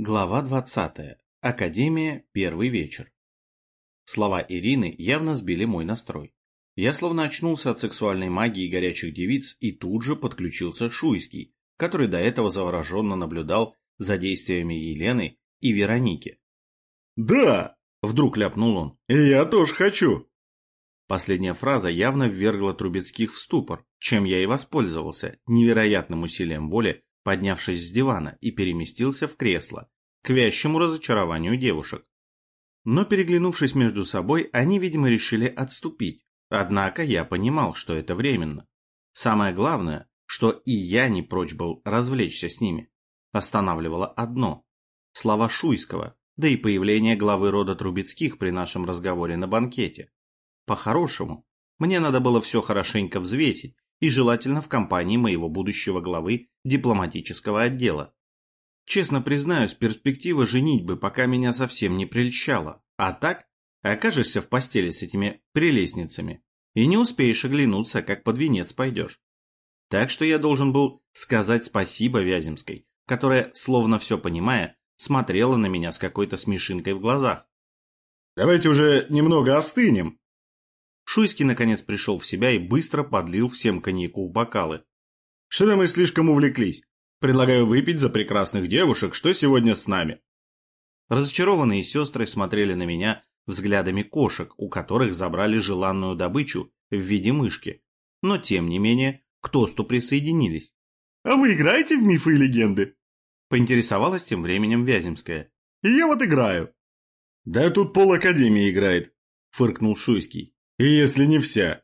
Глава 20. Академия. Первый вечер. Слова Ирины явно сбили мой настрой. Я словно очнулся от сексуальной магии горячих девиц и тут же подключился Шуйский, который до этого завороженно наблюдал за действиями Елены и Вероники. «Да!» – вдруг ляпнул он. «И я тоже хочу!» Последняя фраза явно ввергла Трубецких в ступор, чем я и воспользовался, невероятным усилием воли поднявшись с дивана и переместился в кресло, к вящему разочарованию девушек. Но переглянувшись между собой, они, видимо, решили отступить. Однако я понимал, что это временно. Самое главное, что и я не прочь был развлечься с ними. Останавливало одно – слова Шуйского, да и появление главы рода Трубецких при нашем разговоре на банкете. По-хорошему, мне надо было все хорошенько взвесить и желательно в компании моего будущего главы дипломатического отдела. Честно признаюсь, перспектива женитьбы пока меня совсем не прельщала, а так окажешься в постели с этими прелестницами и не успеешь оглянуться, как под венец пойдешь. Так что я должен был сказать спасибо Вяземской, которая, словно все понимая, смотрела на меня с какой-то смешинкой в глазах. «Давайте уже немного остынем», Шуйский наконец пришел в себя и быстро подлил всем коньяку в бокалы. «Что-то мы слишком увлеклись. Предлагаю выпить за прекрасных девушек, что сегодня с нами». Разочарованные сестры смотрели на меня взглядами кошек, у которых забрали желанную добычу в виде мышки. Но тем не менее, к тосту присоединились. «А вы играете в мифы и легенды?» Поинтересовалась тем временем Вяземская. «И я вот играю». «Да тут пол Академии играет», — фыркнул Шуйский. И если не вся.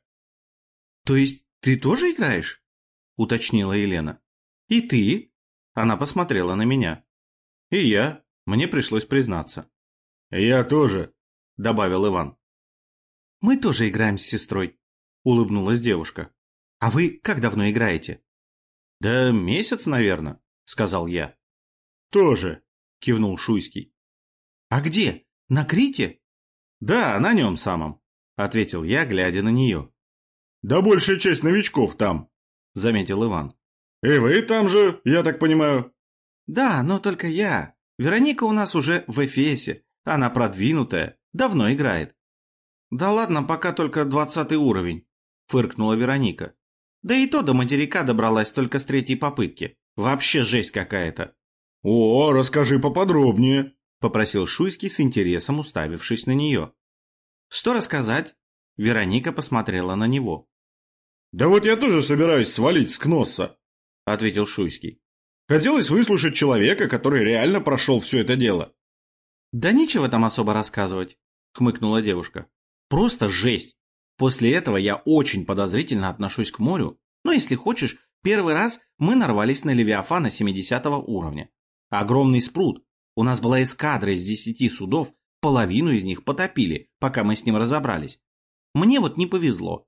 То есть ты тоже играешь? Уточнила Елена. И ты? Она посмотрела на меня. И я. Мне пришлось признаться. Я тоже, добавил Иван. Мы тоже играем с сестрой, улыбнулась девушка. А вы как давно играете? Да месяц, наверное, сказал я. Тоже, кивнул Шуйский. А где? На Крите? Да, на нем самом. — ответил я, глядя на нее. «Да большая часть новичков там», — заметил Иван. «И вы там же, я так понимаю?» «Да, но только я. Вероника у нас уже в Эфесе. Она продвинутая, давно играет». «Да ладно, пока только двадцатый уровень», — фыркнула Вероника. «Да и то до материка добралась только с третьей попытки. Вообще жесть какая-то». «О, расскажи поподробнее», — попросил Шуйский с интересом, уставившись на нее. Что рассказать? Вероника посмотрела на него. Да вот я тоже собираюсь свалить с Кносса, ответил Шуйский. Хотелось выслушать человека, который реально прошел все это дело. Да нечего там особо рассказывать, хмыкнула девушка. Просто жесть. После этого я очень подозрительно отношусь к морю, но если хочешь, первый раз мы нарвались на Левиафана 70 уровня. Огромный спрут. У нас была эскадра из десяти судов, Половину из них потопили, пока мы с ним разобрались. Мне вот не повезло.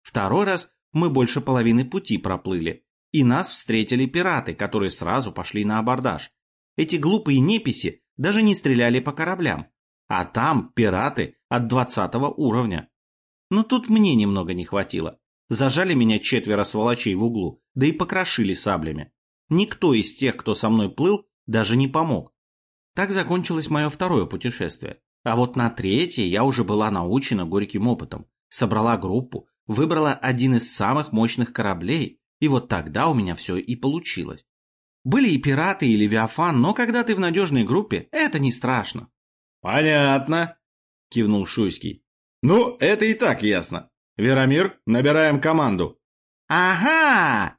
Второй раз мы больше половины пути проплыли, и нас встретили пираты, которые сразу пошли на абордаж. Эти глупые неписи даже не стреляли по кораблям, а там пираты от двадцатого уровня. Но тут мне немного не хватило. Зажали меня четверо сволочей в углу, да и покрошили саблями. Никто из тех, кто со мной плыл, даже не помог. Так закончилось мое второе путешествие. А вот на третье я уже была научена горьким опытом. Собрала группу, выбрала один из самых мощных кораблей, и вот тогда у меня все и получилось. Были и пираты, и Левиафан, но когда ты в надежной группе, это не страшно. «Понятно», — кивнул Шуйский. «Ну, это и так ясно. Верамир, набираем команду». «Ага!»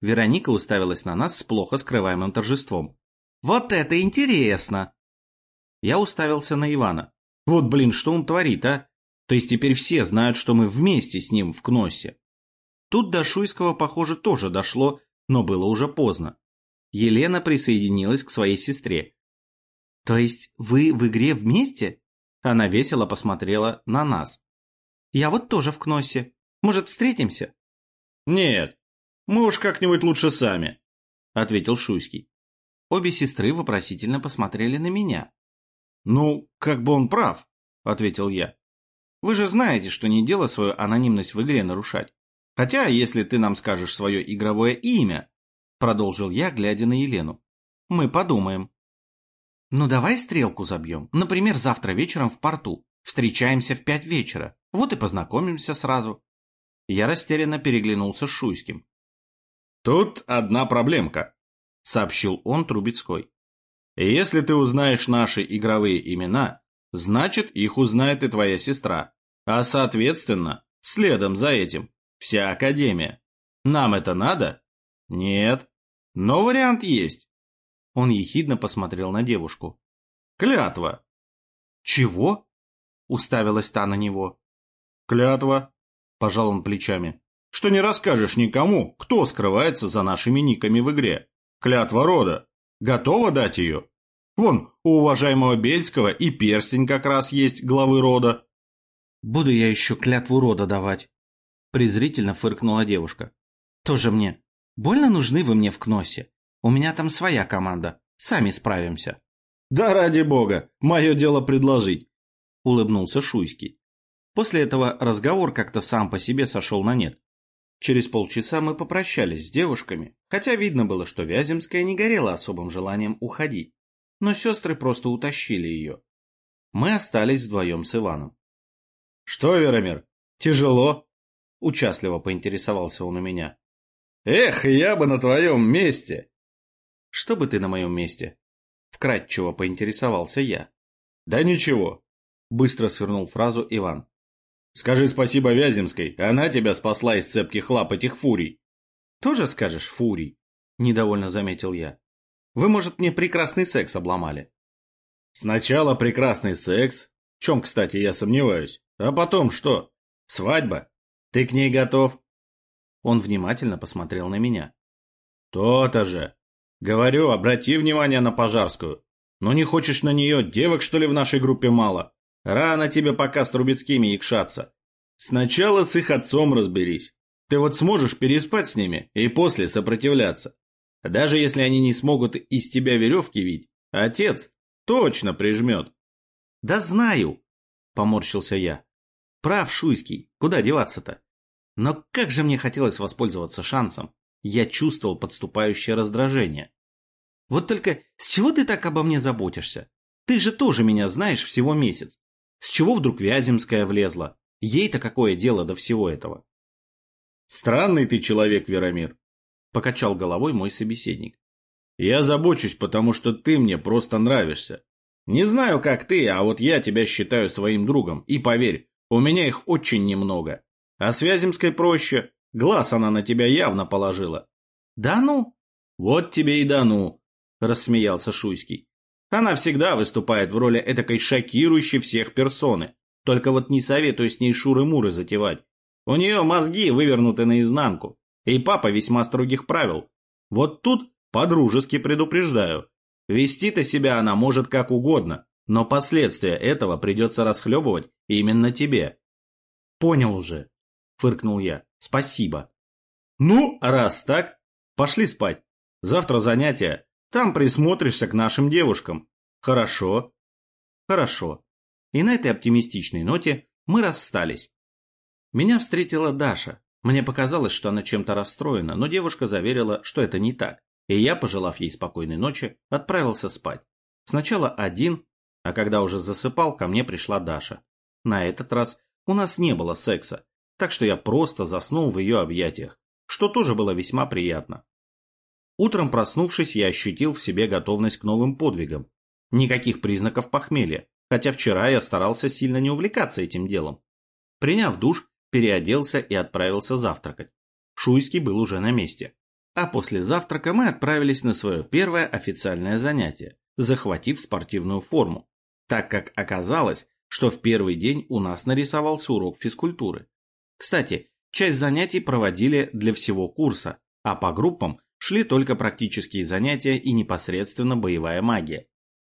Вероника уставилась на нас с плохо скрываемым торжеством. Вот это интересно!» Я уставился на Ивана. Вот, блин, что он творит, а? То есть теперь все знают, что мы вместе с ним в Кносе. Тут до Шуйского, похоже, тоже дошло, но было уже поздно. Елена присоединилась к своей сестре. «То есть вы в игре вместе?» Она весело посмотрела на нас. «Я вот тоже в Кносе. Может, встретимся?» «Нет, мы уж как-нибудь лучше сами», — ответил Шуйский. Обе сестры вопросительно посмотрели на меня. «Ну, как бы он прав», — ответил я. «Вы же знаете, что не дело свою анонимность в игре нарушать. Хотя, если ты нам скажешь свое игровое имя», — продолжил я, глядя на Елену, — «мы подумаем». Ну давай стрелку забьем. Например, завтра вечером в порту. Встречаемся в пять вечера. Вот и познакомимся сразу. Я растерянно переглянулся с Шуйским. «Тут одна проблемка», — сообщил он Трубецкой. «Если ты узнаешь наши игровые имена, значит, их узнает и твоя сестра. А соответственно, следом за этим, вся Академия. Нам это надо? Нет. Но вариант есть». Он ехидно посмотрел на девушку. «Клятва». «Чего?» — уставилась та на него. «Клятва», — пожал он плечами что не расскажешь никому, кто скрывается за нашими никами в игре. Клятва рода. Готова дать ее? Вон, у уважаемого Бельского и перстень как раз есть главы рода. Буду я еще клятву рода давать. Презрительно фыркнула девушка. Тоже мне. Больно нужны вы мне в Кносе. У меня там своя команда. Сами справимся. Да ради бога, мое дело предложить. Улыбнулся Шуйский. После этого разговор как-то сам по себе сошел на нет. Через полчаса мы попрощались с девушками, хотя видно было, что Вяземская не горела особым желанием уходить, но сестры просто утащили ее. Мы остались вдвоем с Иваном. — Что, Веромир, тяжело? — участливо поинтересовался он у меня. — Эх, я бы на твоем месте! — Что бы ты на моем месте? — вкратчиво поинтересовался я. — Да ничего, — быстро свернул фразу Иван. Скажи спасибо Вяземской, она тебя спасла из цепких лап этих фурий. Тоже скажешь фурий? Недовольно заметил я. Вы, может, мне прекрасный секс обломали? Сначала прекрасный секс, в чем, кстати, я сомневаюсь. А потом что? Свадьба? Ты к ней готов? Он внимательно посмотрел на меня. То-то же. Говорю, обрати внимание на Пожарскую. Ну не хочешь на нее, девок, что ли, в нашей группе мало? Рано тебе пока с Трубецкими икшаться. Сначала с их отцом разберись. Ты вот сможешь переспать с ними и после сопротивляться. Даже если они не смогут из тебя веревки вить, отец точно прижмет. Да знаю, поморщился я. Прав, Шуйский, куда деваться-то? Но как же мне хотелось воспользоваться шансом. Я чувствовал подступающее раздражение. Вот только с чего ты так обо мне заботишься? Ты же тоже меня знаешь всего месяц. С чего вдруг Вяземская влезла? Ей-то какое дело до всего этого? Странный ты человек, Веромир, покачал головой мой собеседник. Я забочусь, потому что ты мне просто нравишься. Не знаю, как ты, а вот я тебя считаю своим другом, и поверь, у меня их очень немного. А с Вяземской проще, глаз она на тебя явно положила. Да ну? Вот тебе и да ну, рассмеялся Шуйский. Она всегда выступает в роли этакой шокирующей всех персоны. Только вот не советую с ней шуры-муры затевать. У нее мозги вывернуты наизнанку. И папа весьма строгих правил. Вот тут подружески предупреждаю. Вести-то себя она может как угодно, но последствия этого придется расхлебывать именно тебе. Понял уже, фыркнул я. Спасибо. Ну, раз так, пошли спать. Завтра занятия. Там присмотришься к нашим девушкам. Хорошо? Хорошо. И на этой оптимистичной ноте мы расстались. Меня встретила Даша. Мне показалось, что она чем-то расстроена, но девушка заверила, что это не так. И я, пожелав ей спокойной ночи, отправился спать. Сначала один, а когда уже засыпал, ко мне пришла Даша. На этот раз у нас не было секса, так что я просто заснул в ее объятиях, что тоже было весьма приятно. Утром проснувшись, я ощутил в себе готовность к новым подвигам. Никаких признаков похмелья, хотя вчера я старался сильно не увлекаться этим делом. Приняв душ, переоделся и отправился завтракать. Шуйский был уже на месте. А после завтрака мы отправились на свое первое официальное занятие, захватив спортивную форму, так как оказалось, что в первый день у нас нарисовался урок физкультуры. Кстати, часть занятий проводили для всего курса, а по группам шли только практические занятия и непосредственно боевая магия.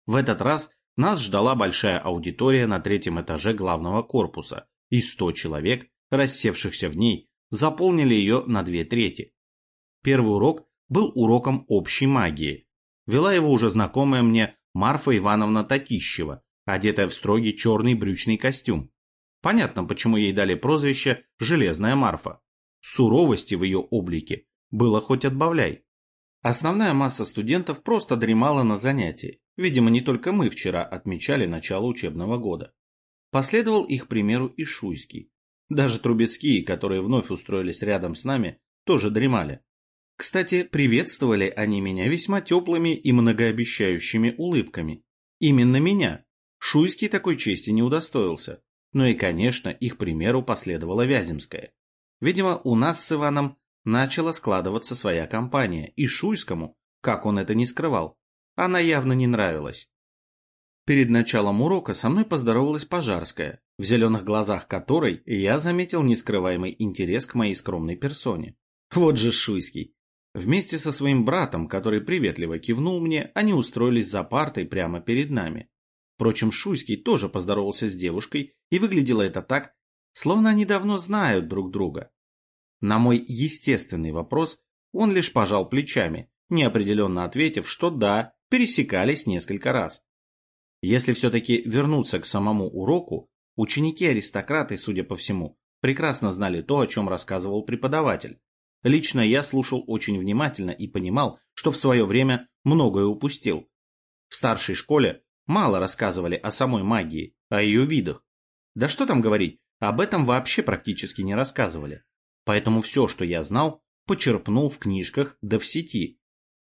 В этот раз нас ждала большая аудитория на третьем этаже главного корпуса, и 100 человек, рассевшихся в ней, заполнили ее на две трети. Первый урок был уроком общей магии. Вела его уже знакомая мне Марфа Ивановна Татищева, одетая в строгий черный брючный костюм. Понятно, почему ей дали прозвище «Железная Марфа». Суровости в ее облике было хоть отбавляй. Основная масса студентов просто дремала на занятии, Видимо, не только мы вчера отмечали начало учебного года. Последовал их примеру и Шуйский. Даже Трубецкие, которые вновь устроились рядом с нами, тоже дремали. Кстати, приветствовали они меня весьма теплыми и многообещающими улыбками. Именно меня. Шуйский такой чести не удостоился. Но и, конечно, их примеру последовала Вяземская. Видимо, у нас с Иваном начала складываться своя компания, и Шуйскому, как он это не скрывал, она явно не нравилась. Перед началом урока со мной поздоровалась Пожарская, в зеленых глазах которой я заметил нескрываемый интерес к моей скромной персоне. Вот же Шуйский. Вместе со своим братом, который приветливо кивнул мне, они устроились за партой прямо перед нами. Впрочем, Шуйский тоже поздоровался с девушкой, и выглядело это так, словно они давно знают друг друга. На мой естественный вопрос он лишь пожал плечами, неопределенно ответив, что да, пересекались несколько раз. Если все-таки вернуться к самому уроку, ученики-аристократы, судя по всему, прекрасно знали то, о чем рассказывал преподаватель. Лично я слушал очень внимательно и понимал, что в свое время многое упустил. В старшей школе мало рассказывали о самой магии, о ее видах. Да что там говорить, об этом вообще практически не рассказывали. Поэтому все, что я знал, почерпнул в книжках да в сети.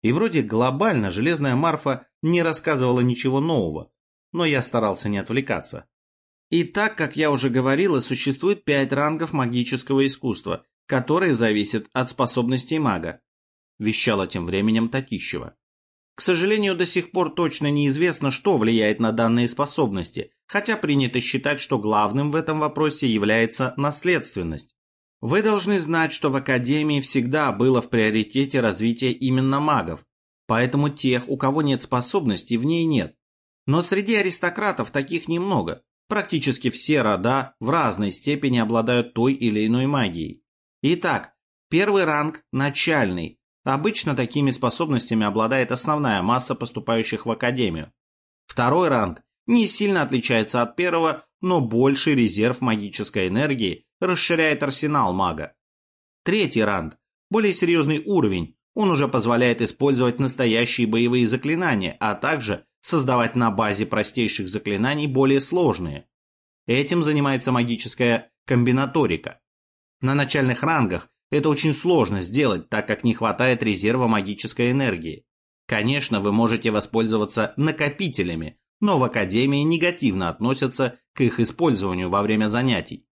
И вроде глобально Железная Марфа не рассказывала ничего нового, но я старался не отвлекаться. И так, как я уже говорила, существует пять рангов магического искусства, которые зависят от способностей мага, вещала тем временем Татищева. К сожалению, до сих пор точно неизвестно, что влияет на данные способности, хотя принято считать, что главным в этом вопросе является наследственность. Вы должны знать, что в Академии всегда было в приоритете развитие именно магов, поэтому тех, у кого нет способностей, в ней нет. Но среди аристократов таких немного. Практически все рода в разной степени обладают той или иной магией. Итак, первый ранг – начальный. Обычно такими способностями обладает основная масса поступающих в Академию. Второй ранг не сильно отличается от первого, но больший резерв магической энергии расширяет арсенал мага. Третий ранг – более серьезный уровень, он уже позволяет использовать настоящие боевые заклинания, а также создавать на базе простейших заклинаний более сложные. Этим занимается магическая комбинаторика. На начальных рангах это очень сложно сделать, так как не хватает резерва магической энергии. Конечно, вы можете воспользоваться накопителями, но в Академии негативно относятся к их использованию во время занятий.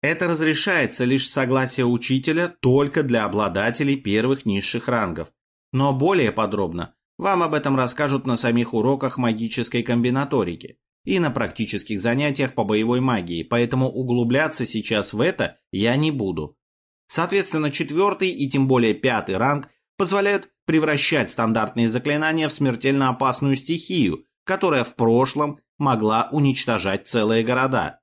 Это разрешается лишь с согласия учителя только для обладателей первых низших рангов. Но более подробно вам об этом расскажут на самих уроках магической комбинаторики и на практических занятиях по боевой магии, поэтому углубляться сейчас в это я не буду. Соответственно, четвертый и тем более пятый ранг позволяют превращать стандартные заклинания в смертельно опасную стихию, которая в прошлом могла уничтожать целые города.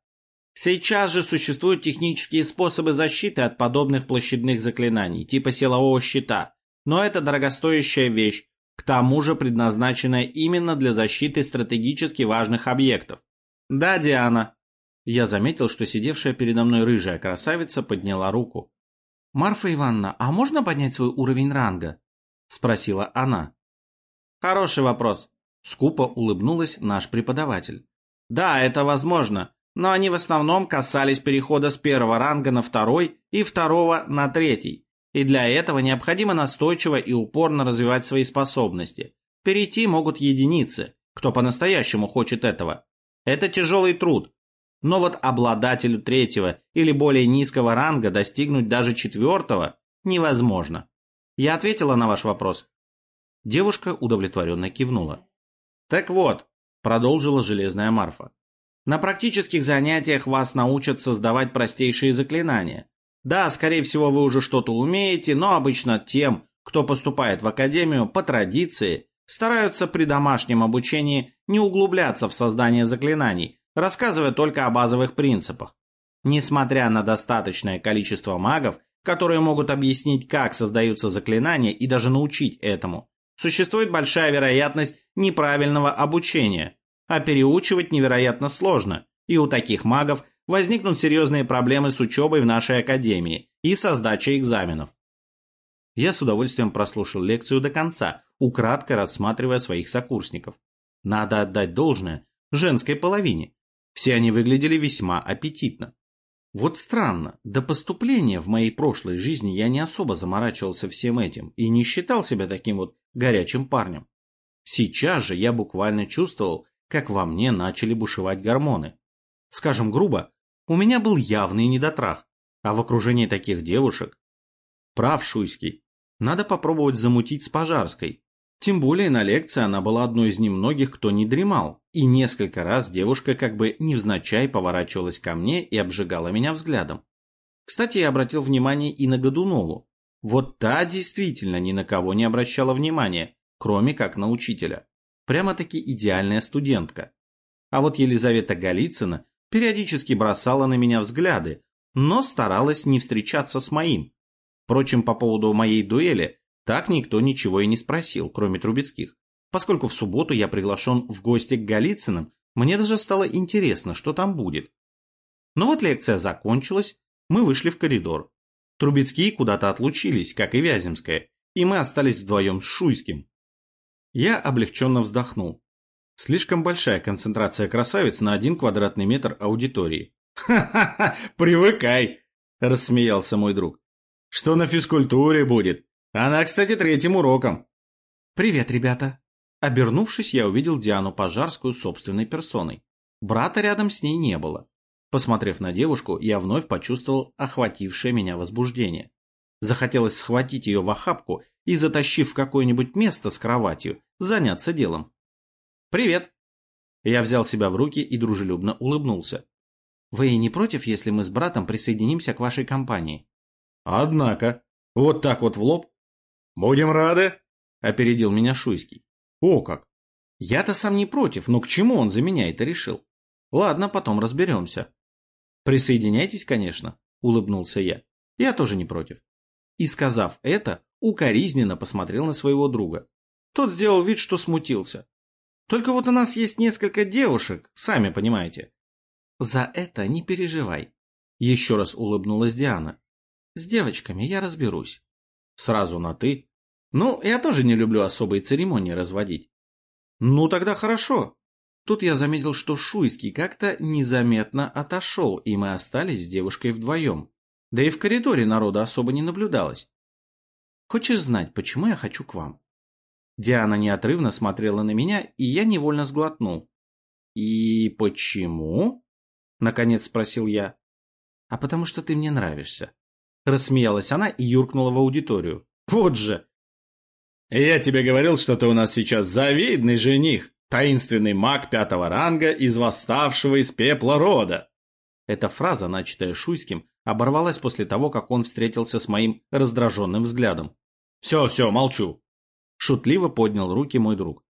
Сейчас же существуют технические способы защиты от подобных площадных заклинаний, типа силового щита, но это дорогостоящая вещь, к тому же предназначенная именно для защиты стратегически важных объектов. Да, Диана. Я заметил, что сидевшая передо мной рыжая красавица подняла руку. «Марфа Ивановна, а можно поднять свой уровень ранга?» – спросила она. «Хороший вопрос», – скупо улыбнулась наш преподаватель. «Да, это возможно, но они в основном касались перехода с первого ранга на второй и второго на третий. И для этого необходимо настойчиво и упорно развивать свои способности. Перейти могут единицы, кто по-настоящему хочет этого. Это тяжелый труд. Но вот обладателю третьего или более низкого ранга достигнуть даже четвертого невозможно. Я ответила на ваш вопрос. Девушка удовлетворенно кивнула. Так вот, продолжила железная Марфа. На практических занятиях вас научат создавать простейшие заклинания. Да, скорее всего, вы уже что-то умеете, но обычно тем, кто поступает в академию по традиции, стараются при домашнем обучении не углубляться в создание заклинаний, рассказывая только о базовых принципах. Несмотря на достаточное количество магов, которые могут объяснить, как создаются заклинания и даже научить этому, существует большая вероятность неправильного обучения, а переучивать невероятно сложно, и у таких магов возникнут серьезные проблемы с учебой в нашей академии и со сдачей экзаменов. Я с удовольствием прослушал лекцию до конца, украдкой рассматривая своих сокурсников. Надо отдать должное женской половине. Все они выглядели весьма аппетитно. Вот странно, до поступления в моей прошлой жизни я не особо заморачивался всем этим и не считал себя таким вот горячим парнем. Сейчас же я буквально чувствовал, как во мне начали бушевать гормоны. Скажем грубо, у меня был явный недотрах, а в окружении таких девушек... Прав, Шуйский, надо попробовать замутить с Пожарской. Тем более на лекции она была одной из немногих, кто не дремал, и несколько раз девушка как бы невзначай поворачивалась ко мне и обжигала меня взглядом. Кстати, я обратил внимание и на Годунову. Вот та действительно ни на кого не обращала внимания, кроме как на учителя. Прямо-таки идеальная студентка. А вот Елизавета Голицына периодически бросала на меня взгляды, но старалась не встречаться с моим. Впрочем, по поводу моей дуэли, так никто ничего и не спросил, кроме Трубецких. Поскольку в субботу я приглашен в гости к Голицыным, мне даже стало интересно, что там будет. Но вот лекция закончилась, мы вышли в коридор. Трубецкие куда-то отлучились, как и Вяземская, и мы остались вдвоем с Шуйским. Я облегченно вздохнул. Слишком большая концентрация красавиц на один квадратный метр аудитории. «Ха-ха-ха, привыкай!» – рассмеялся мой друг. «Что на физкультуре будет? Она, кстати, третьим уроком». «Привет, ребята!» Обернувшись, я увидел Диану Пожарскую собственной персоной. Брата рядом с ней не было. Посмотрев на девушку, я вновь почувствовал охватившее меня возбуждение. Захотелось схватить ее в охапку и, затащив в какое-нибудь место с кроватью, заняться делом. «Привет!» Я взял себя в руки и дружелюбно улыбнулся. «Вы не против, если мы с братом присоединимся к вашей компании?» «Однако, вот так вот в лоб?» «Будем рады!» — опередил меня Шуйский. «О как! Я-то сам не против, но к чему он за меня это решил? Ладно, потом разберемся». «Присоединяйтесь, конечно», — улыбнулся я. «Я тоже не против». И, сказав это, укоризненно посмотрел на своего друга. Тот сделал вид, что смутился. Только вот у нас есть несколько девушек, сами понимаете. За это не переживай. Еще раз улыбнулась Диана. С девочками я разберусь. Сразу на «ты». Ну, я тоже не люблю особые церемонии разводить. Ну, тогда хорошо. Тут я заметил, что Шуйский как-то незаметно отошел, и мы остались с девушкой вдвоем. Да и в коридоре народа особо не наблюдалось. Хочешь знать, почему я хочу к вам? Диана неотрывно смотрела на меня, и я невольно сглотнул. «И почему?» — наконец спросил я. «А потому что ты мне нравишься». Рассмеялась она и юркнула в аудиторию. «Вот же!» «Я тебе говорил, что ты у нас сейчас завидный жених, таинственный маг пятого ранга из восставшего из пепла рода!» Эта фраза, начатая Шуйским, оборвалась после того, как он встретился с моим раздраженным взглядом. «Все, все, молчу. Шутливо поднял руки мой друг.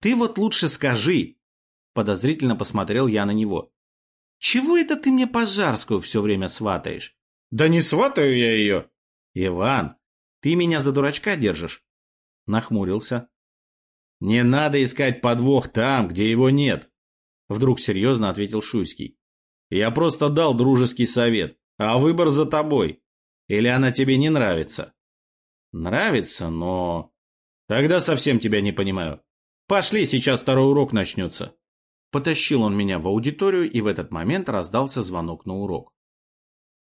«Ты вот лучше скажи!» Подозрительно посмотрел я на него. «Чего это ты мне пожарскую все время сватаешь?» «Да не сватаю я ее!» «Иван, ты меня за дурачка держишь?» Нахмурился. «Не надо искать подвох там, где его нет!» Вдруг серьезно ответил Шуйский. «Я просто дал дружеский совет, а выбор за тобой. Или она тебе не нравится?» «Нравится, но...» Тогда совсем тебя не понимаю. Пошли, сейчас второй урок начнется. Потащил он меня в аудиторию, и в этот момент раздался звонок на урок.